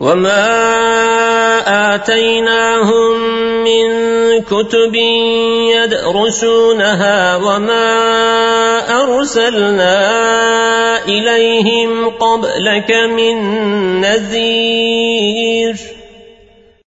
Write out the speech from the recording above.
وما آتيناهم من كتب يدرسونها وما أرسلنا إليهم قبلك من نذير